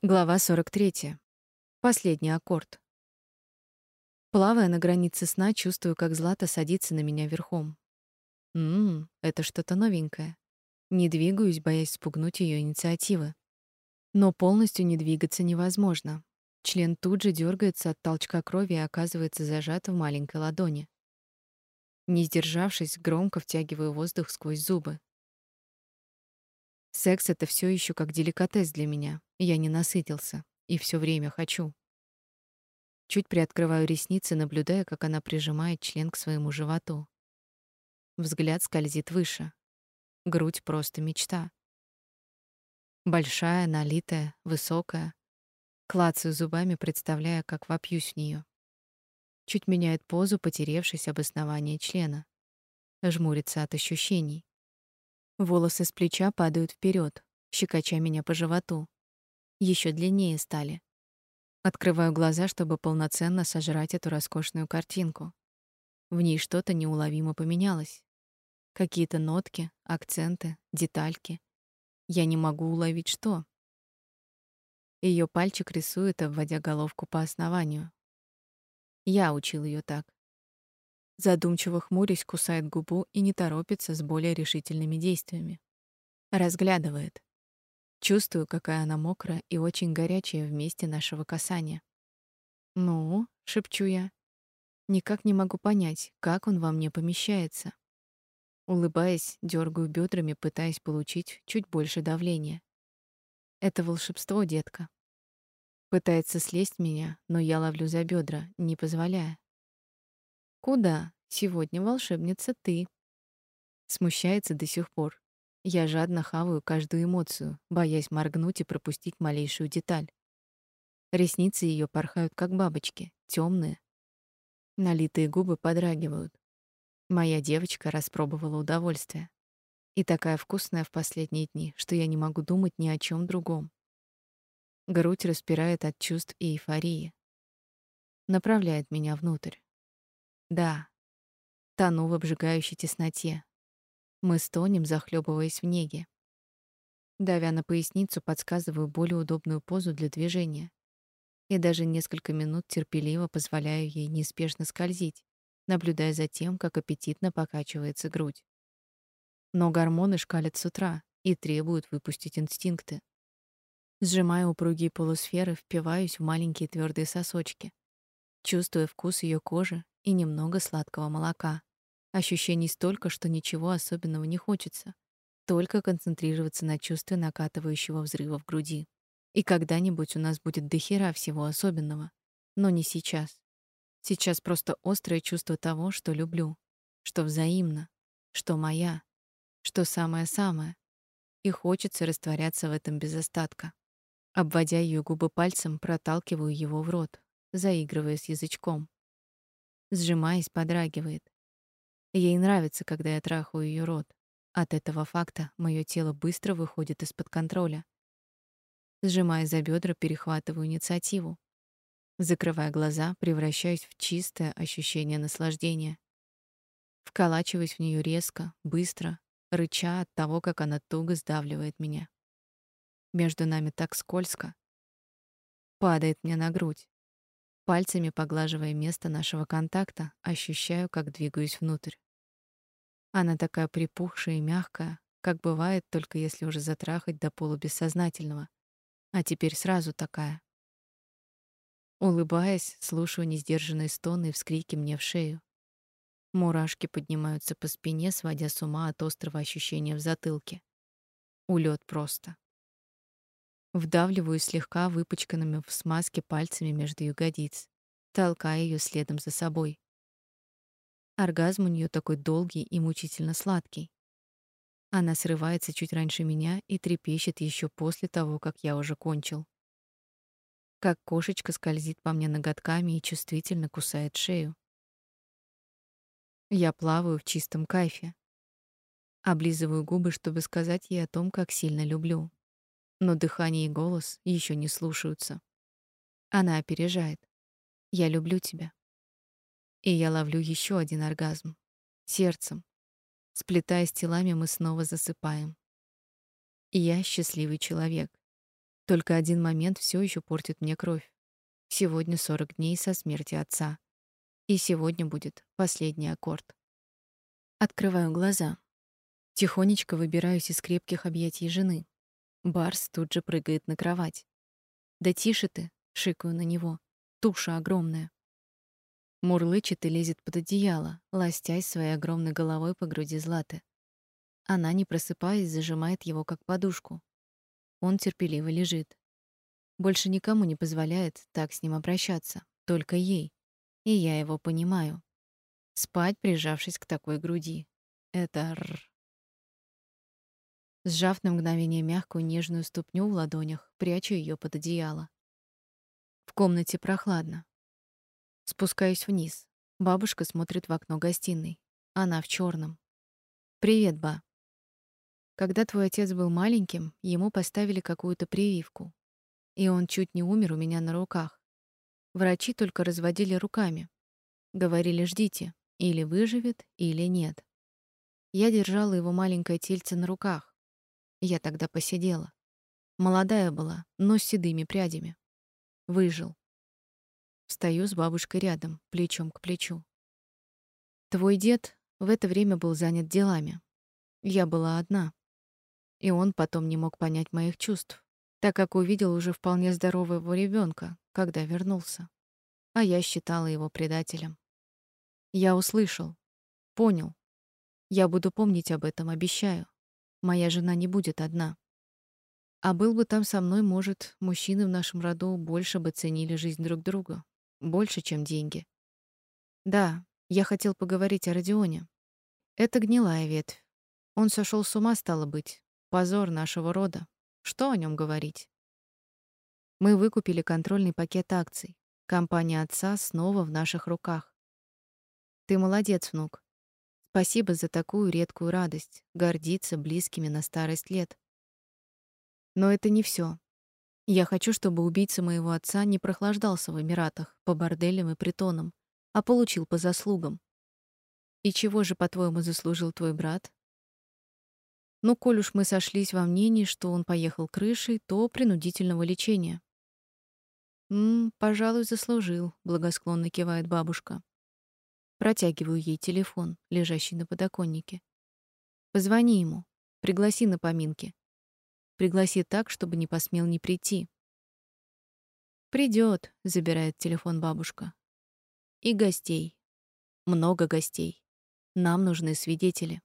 Глава 43. Последний аккорд. Плавая на границе сна, чувствую, как Злата садится на меня верхом. Мм, это что-то новенькое. Не двигаюсь, боясь спугнуть ее инициативы. Но полностью не двигаться невозможно. Член тут же дергается от толчка крови и оказывается зажат в маленькой ладони. Не сдержавшись, громко втягиваю воздух сквозь зубы. Секс — это все еще как деликатес для меня. Я не насытился и все время хочу. Чуть приоткрываю ресницы, наблюдая, как она прижимает член к своему животу. Взгляд скользит выше. Грудь просто мечта. Большая, налитая, высокая. Клацаю зубами, представляя, как вопьюсь в нее. Чуть меняет позу, потеревшись об основание члена. Жмурится от ощущений. Волосы с плеча падают вперед, щекоча меня по животу. Еще длиннее стали. Открываю глаза, чтобы полноценно сожрать эту роскошную картинку. В ней что-то неуловимо поменялось. Какие-то нотки, акценты, детальки. Я не могу уловить что. Ее пальчик рисует, обводя головку по основанию. Я учил ее так. Задумчиво хмурясь, кусает губу и не торопится с более решительными действиями. Разглядывает. Чувствую, какая она мокрая и очень горячая в месте нашего касания. «Ну», — шепчу я, — «никак не могу понять, как он во мне помещается». Улыбаясь, дергаю бедрами, пытаясь получить чуть больше давления. Это волшебство, детка. Пытается слезть меня, но я ловлю за бедра, не позволяя. Куда? Сегодня волшебница ты. Смущается до сих пор. Я жадно хаваю каждую эмоцию, боясь моргнуть и пропустить малейшую деталь. Ресницы ее порхают как бабочки, темные. Налитые губы подрагивают. Моя девочка распробовала удовольствие. И такая вкусная в последние дни, что я не могу думать ни о чем другом. Грудь распирает от чувств и эйфории. Направляет меня внутрь. Да, тону в обжигающей тесноте. Мы стонем, захлебываясь в неге. Давя на поясницу, подсказываю более удобную позу для движения. И даже несколько минут терпеливо позволяю ей неспешно скользить, наблюдая за тем, как аппетитно покачивается грудь. Но гормоны шкалят с утра и требуют выпустить инстинкты. Сжимая упругие полусферы, впиваюсь в маленькие твердые сосочки, чувствуя вкус ее кожи и немного сладкого молока. Ощущений столько, что ничего особенного не хочется. Только концентрироваться на чувстве накатывающего взрыва в груди. И когда-нибудь у нас будет дохера всего особенного. Но не сейчас. Сейчас просто острое чувство того, что люблю, что взаимно, что моя, что самое-самое. И хочется растворяться в этом без остатка. Обводя ее губы пальцем, проталкиваю его в рот, заигрывая с язычком сжимаясь, подрагивает. Ей нравится, когда я трахаю ее рот. От этого факта мое тело быстро выходит из-под контроля. Сжимая за бедра, перехватываю инициативу. Закрывая глаза, превращаюсь в чистое ощущение наслаждения. Вколачиваюсь в нее резко, быстро, рыча от того, как она туго сдавливает меня. Между нами так скользко. Падает мне на грудь. Пальцами поглаживая место нашего контакта, ощущаю, как двигаюсь внутрь. Она такая припухшая и мягкая, как бывает только если уже затрахать до полубессознательного. А теперь сразу такая. Улыбаясь, слушаю несдержанные стоны и вскрики мне в шею. Мурашки поднимаются по спине, сводя с ума от острого ощущения в затылке. Улет просто. Вдавливаю слегка выпачканными в смазке пальцами между ягодиц, толкая ее следом за собой. Оргазм у нее такой долгий и мучительно сладкий. Она срывается чуть раньше меня и трепещет еще после того, как я уже кончил. Как кошечка скользит по мне ноготками и чувствительно кусает шею. Я плаваю в чистом кайфе. Облизываю губы, чтобы сказать ей о том, как сильно люблю но дыхание и голос еще не слушаются. Она опережает. Я люблю тебя. И я ловлю еще один оргазм. Сердцем. Сплетаясь телами, мы снова засыпаем. И я счастливый человек. Только один момент все еще портит мне кровь. Сегодня 40 дней со смерти отца. И сегодня будет последний аккорд. Открываю глаза. Тихонечко выбираюсь из крепких объятий жены. Барс тут же прыгает на кровать. «Да тише ты!» — шикаю на него. Туша огромная. Мурлычет и лезет под одеяло, ластясь своей огромной головой по груди Златы. Она, не просыпаясь, зажимает его как подушку. Он терпеливо лежит. Больше никому не позволяет так с ним обращаться, только ей. И я его понимаю. Спать, прижавшись к такой груди. Это р. Сжав на мгновение мягкую нежную ступню в ладонях, прячу ее под одеяло. В комнате прохладно. Спускаюсь вниз. Бабушка смотрит в окно гостиной. Она в черном. Привет, ба. Когда твой отец был маленьким, ему поставили какую-то прививку, и он чуть не умер у меня на руках. Врачи только разводили руками. Говорили: "Ждите, или выживет, или нет". Я держала его маленькое тельце на руках. Я тогда посидела. Молодая была, но с седыми прядями. Выжил. Встаю с бабушкой рядом, плечом к плечу. Твой дед в это время был занят делами. Я была одна. И он потом не мог понять моих чувств, так как увидел уже вполне здорового ребенка, когда вернулся. А я считала его предателем. Я услышал, понял. Я буду помнить об этом, обещаю. Моя жена не будет одна. А был бы там со мной, может, мужчины в нашем роду больше бы ценили жизнь друг друга, больше, чем деньги. Да, я хотел поговорить о Родионе. Это гнилая ветвь. Он сошел с ума, стало быть. Позор нашего рода. Что о нем говорить? Мы выкупили контрольный пакет акций. Компания отца снова в наших руках. Ты молодец, внук. Спасибо за такую редкую радость гордиться близкими на старость лет. Но это не все. Я хочу, чтобы убийца моего отца не прохлаждался в Эмиратах по борделям и притонам, а получил по заслугам. И чего же, по-твоему, заслужил твой брат? Ну, коль уж мы сошлись во мнении, что он поехал крышей, то принудительного лечения. «М, пожалуй, заслужил», — благосклонно кивает бабушка. Протягиваю ей телефон, лежащий на подоконнике. Позвони ему, пригласи на поминки. Пригласи так, чтобы не посмел не прийти. Придет, забирает телефон бабушка. И гостей. Много гостей. Нам нужны свидетели.